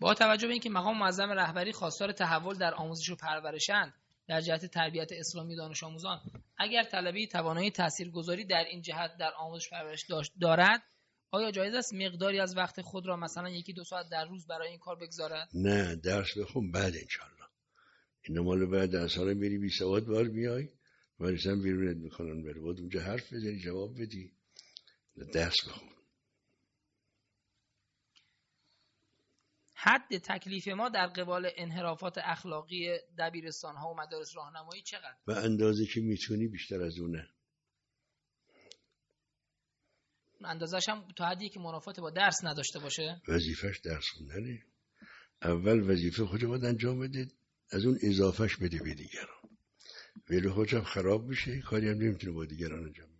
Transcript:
با توجه به اینکه مقام معظم رهبری خواستار تحول در آموزش و پرورشند در جهت تربیت اسلامی دانش آموزان اگر طلبی توانایی تاثیرگذاری در این جهت در آموزش پرورش دارد آیا جایز است مقداری از وقت خود را مثلا یکی دو ساعت در روز برای این کار بگذارد؟ نه درس بخون بعد انشالله این مال بعد ها رو میری بی سواد بار میای هم بیرونت می‌کنن بره باید اونجا حرف بزنی جواب بدی. درس بخون. حد تکلیف ما در قبال انحرافات اخلاقی دبیرستان ها و مدارس راهنمایی چقدر؟ و اندازه که می‌تونی بیشتر از اونه. اندازش هم تا حدی که منافات با درس نداشته باشه؟ وظیفش درس خوندنه. اول وظیفه خود باید انجام بده از اون اضافهش بده به دیگران. ولی خودم خراب میشه کاری هم نمی‌تونه با دیگران انجام